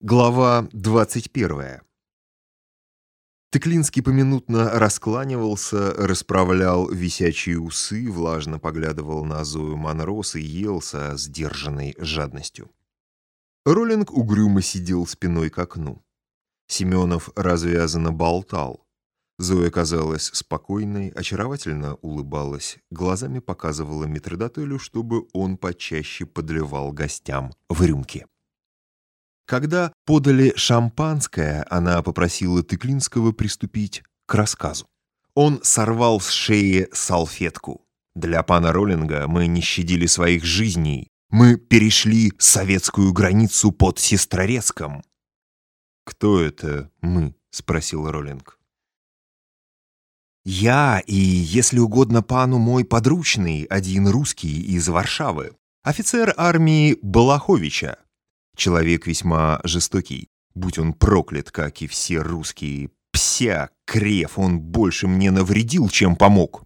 Глава 21. Тыклинский поминутно раскланивался, расправлял висячие усы, влажно поглядывал на Зою Монрос и ел со сдержанной жадностью. Роллинг угрюмо сидел спиной к окну. Семенов развязанно болтал. Зоя казалась спокойной, очаровательно улыбалась, глазами показывала метродотелю, чтобы он почаще подливал гостям в рюмки. Когда подали шампанское, она попросила Тыклинского приступить к рассказу. Он сорвал с шеи салфетку. Для пана Роллинга мы не щадили своих жизней. Мы перешли советскую границу под Сестрорецком. «Кто это мы?» — спросил Роллинг. «Я и, если угодно пану, мой подручный, один русский из Варшавы, офицер армии Балаховича, Человек весьма жестокий, будь он проклят, как и все русские. Пся, крев, он больше мне навредил, чем помог.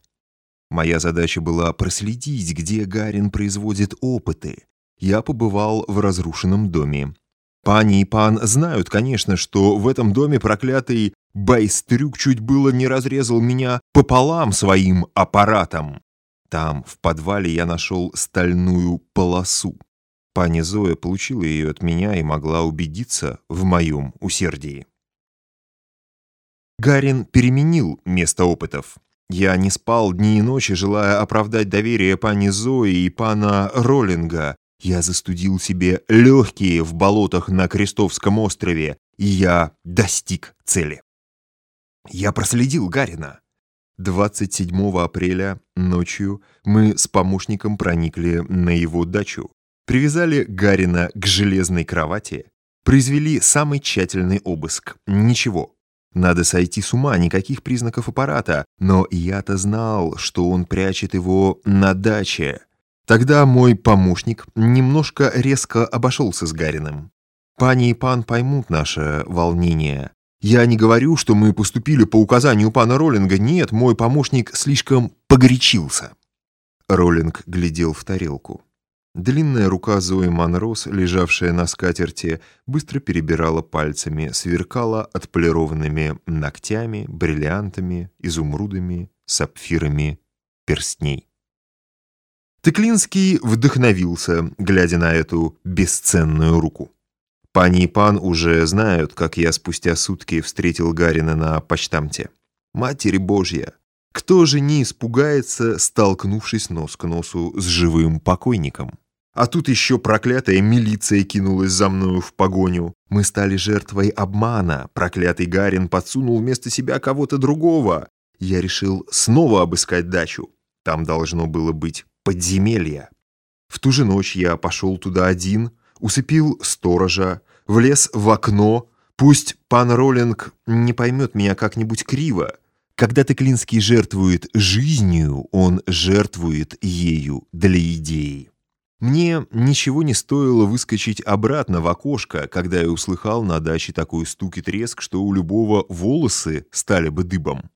Моя задача была проследить, где Гарин производит опыты. Я побывал в разрушенном доме. Пани и пан знают, конечно, что в этом доме проклятый Байстрюк чуть было не разрезал меня пополам своим аппаратом. Там, в подвале, я нашел стальную полосу. Пани Зоя получила ее от меня и могла убедиться в моем усердии. Гарин переменил место опытов. Я не спал дни и ночи, желая оправдать доверие пани Зои и пана Роллинга. Я застудил себе легкие в болотах на Крестовском острове, и я достиг цели. Я проследил Гарина. 27 апреля ночью мы с помощником проникли на его дачу. Привязали Гарина к железной кровати, произвели самый тщательный обыск. Ничего. Надо сойти с ума, никаких признаков аппарата, но я-то знал, что он прячет его на даче. Тогда мой помощник немножко резко обошелся с Гариным. Пани и пан поймут наше волнение. Я не говорю, что мы поступили по указанию пана Роллинга, нет, мой помощник слишком погорячился. Роллинг глядел в тарелку. Длинная рука Зои Монрос, лежавшая на скатерти, быстро перебирала пальцами, сверкала отполированными ногтями, бриллиантами, изумрудами, сапфирами перстней. Тыклинский вдохновился, глядя на эту бесценную руку. Пани и пан уже знают, как я спустя сутки встретил Гарина на почтамте. Матери Божья! Кто же не испугается, столкнувшись нос к носу с живым покойником? А тут еще проклятая милиция кинулась за мною в погоню. Мы стали жертвой обмана. Проклятый Гарин подсунул вместо себя кого-то другого. Я решил снова обыскать дачу. Там должно было быть подземелье. В ту же ночь я пошел туда один, усыпил сторожа, влез в окно. Пусть пан Роллинг не поймет меня как-нибудь криво. Когда Теклинский жертвует жизнью, он жертвует ею для идеи. Мне ничего не стоило выскочить обратно в окошко, когда я услыхал на даче такой стук и треск, что у любого волосы стали бы дыбом.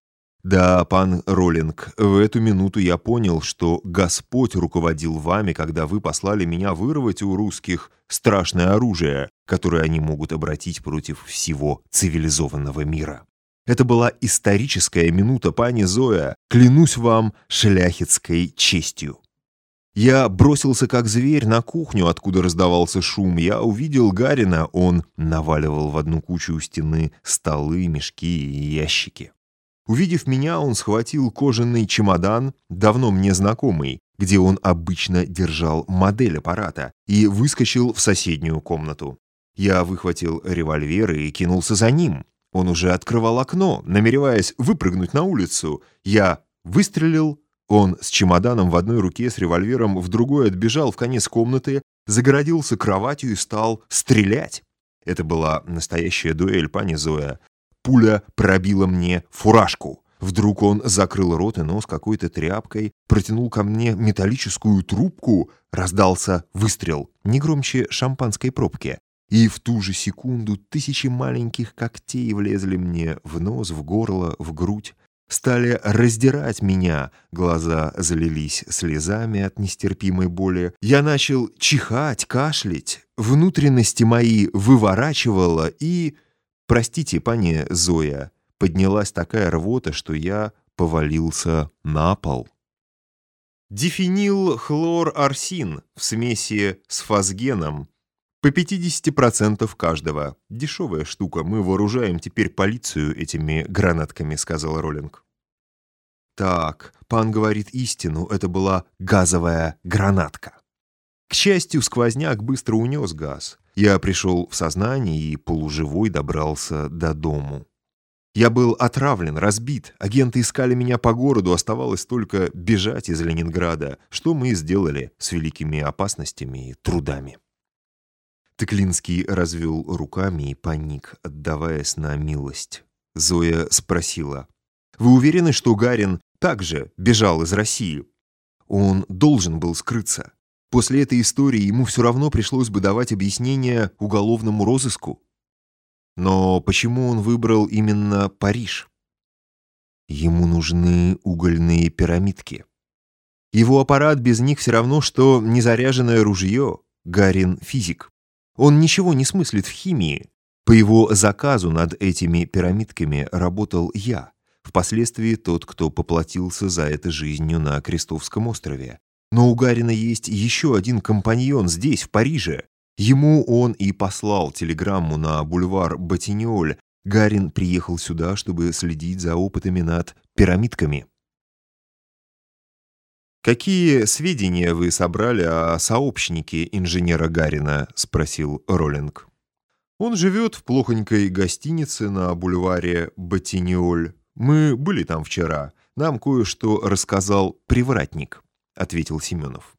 Да, пан Роллинг, в эту минуту я понял, что Господь руководил вами, когда вы послали меня вырвать у русских страшное оружие, которое они могут обратить против всего цивилизованного мира. Это была историческая минута, пани Зоя, клянусь вам шляхетской честью. Я бросился как зверь на кухню, откуда раздавался шум. Я увидел Гарина, он наваливал в одну кучу у стены столы, мешки и ящики. Увидев меня, он схватил кожаный чемодан, давно мне знакомый, где он обычно держал модель аппарата, и выскочил в соседнюю комнату. Я выхватил револьвер и кинулся за ним. Он уже открывал окно, намереваясь выпрыгнуть на улицу. Я выстрелил, он с чемоданом в одной руке, с револьвером в другой отбежал в конец комнаты, загородился кроватью и стал стрелять. Это была настоящая дуэль, пани Зоя. Пуля пробила мне фуражку. Вдруг он закрыл рот и нос какой-то тряпкой, протянул ко мне металлическую трубку, раздался выстрел, не громче шампанской пробки. И в ту же секунду тысячи маленьких когтей влезли мне в нос, в горло, в грудь. Стали раздирать меня. Глаза залились слезами от нестерпимой боли. Я начал чихать, кашлять. Внутренности мои выворачивало и... Простите, пани Зоя, поднялась такая рвота, что я повалился на пол. Дифенил хлор-арсин в смеси с фазгеном. По 50% каждого. Дешевая штука, мы вооружаем теперь полицию этими гранатками, сказал Роллинг. Так, пан говорит истину, это была газовая гранатка. К счастью, сквозняк быстро унес газ. Я пришел в сознание и полуживой добрался до дому. Я был отравлен, разбит. Агенты искали меня по городу, оставалось только бежать из Ленинграда, что мы и сделали с великими опасностями и трудами. Тыклинский развел руками и паник, отдаваясь на милость. Зоя спросила, «Вы уверены, что Гарин также бежал из России? Он должен был скрыться. После этой истории ему все равно пришлось бы давать объяснение уголовному розыску». Но почему он выбрал именно Париж? Ему нужны угольные пирамидки. Его аппарат без них все равно, что незаряженное ружье. Гарин — физик. Он ничего не смыслит в химии. По его заказу над этими пирамидками работал я. Впоследствии тот, кто поплатился за это жизнью на Крестовском острове. Но у Гарина есть еще один компаньон здесь, в Париже. Ему он и послал телеграмму на бульвар Батиньоль. Гарин приехал сюда, чтобы следить за опытами над пирамидками. «Какие сведения вы собрали о сообщнике инженера Гарина?» — спросил Роллинг. «Он живет в плохонькой гостинице на бульваре Батиньоль. Мы были там вчера. Нам кое-что рассказал привратник», — ответил Семенов.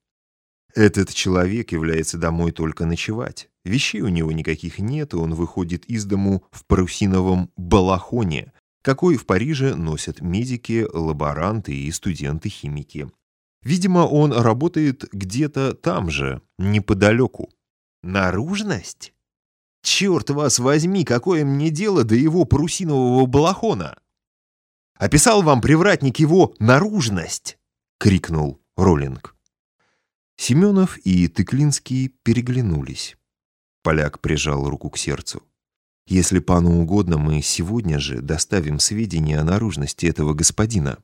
Этот человек является домой только ночевать. Вещей у него никаких нет, и он выходит из дому в парусиновом балахоне, какой в Париже носят медики, лаборанты и студенты-химики. Видимо, он работает где-то там же, неподалеку. Наружность? Черт вас возьми, какое мне дело до его парусинового балахона? Описал вам привратник его наружность, крикнул Роллинг. Семенов и Тыклинский переглянулись. Поляк прижал руку к сердцу. «Если пану угодно, мы сегодня же доставим сведения о наружности этого господина».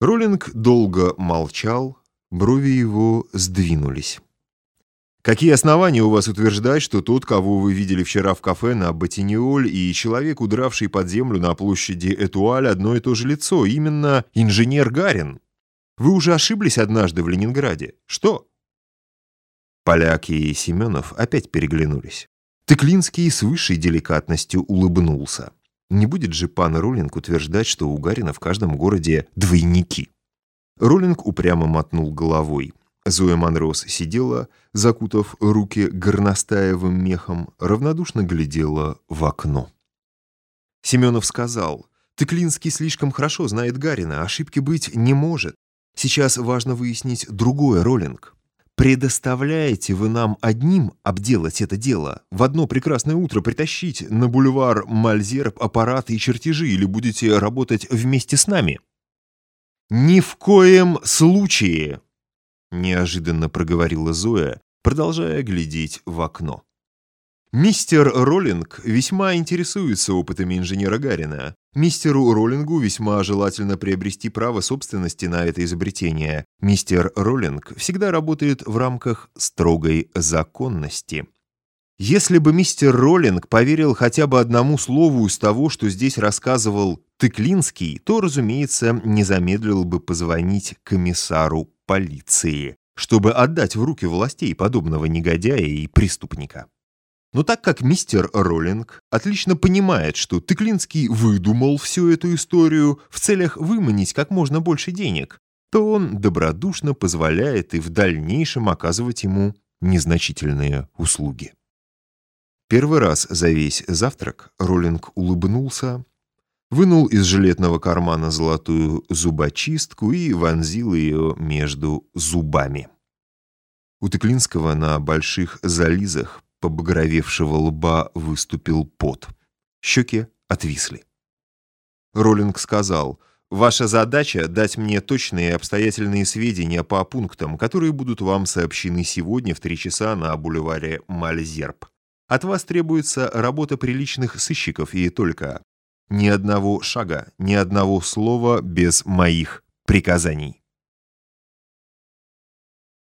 Роллинг долго молчал, брови его сдвинулись. «Какие основания у вас утверждать, что тот, кого вы видели вчера в кафе на Батиньоль, и человек, удравший под землю на площади Этуаль, одно и то же лицо, именно инженер Гарин?» Вы уже ошиблись однажды в Ленинграде. Что?» Поляк и Семенов опять переглянулись. Тыклинский с высшей деликатностью улыбнулся. Не будет же пан Роллинг утверждать, что у Гарина в каждом городе двойники. Роллинг упрямо мотнул головой. Зоя Монрос сидела, закутав руки горностаевым мехом, равнодушно глядела в окно. Семенов сказал, «Тыклинский слишком хорошо знает Гарина, ошибки быть не может. Сейчас важно выяснить другое, Роллинг. Предоставляете вы нам одним обделать это дело, в одно прекрасное утро притащить на бульвар Мальзерб аппараты и чертежи, или будете работать вместе с нами? Ни в коем случае, неожиданно проговорила Зоя, продолжая глядеть в окно. Мистер Роллинг весьма интересуется опытами инженера Гарина. Мистеру Роллингу весьма желательно приобрести право собственности на это изобретение. Мистер Роллинг всегда работает в рамках строгой законности. Если бы мистер Роллинг поверил хотя бы одному слову из того, что здесь рассказывал Тыклинский, то, разумеется, не замедлил бы позвонить комиссару полиции, чтобы отдать в руки властей подобного негодяя и преступника. Но так как мистер Роллинг отлично понимает, что Тыклинский выдумал всю эту историю в целях выманить как можно больше денег, то он добродушно позволяет и в дальнейшем оказывать ему незначительные услуги. Первый раз за весь завтрак Роллинг улыбнулся, вынул из жилетного кармана золотую зубочистку и вонзил ее между зубами. У Тыклинского на больших зализах побагровевшего лба выступил пот. Щеки отвисли. Роллинг сказал, «Ваша задача — дать мне точные и обстоятельные сведения по пунктам, которые будут вам сообщены сегодня в три часа на бульваре Мальзерб. От вас требуется работа приличных сыщиков и только. Ни одного шага, ни одного слова без моих приказаний».